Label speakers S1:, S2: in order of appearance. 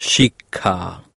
S1: শিক্ষা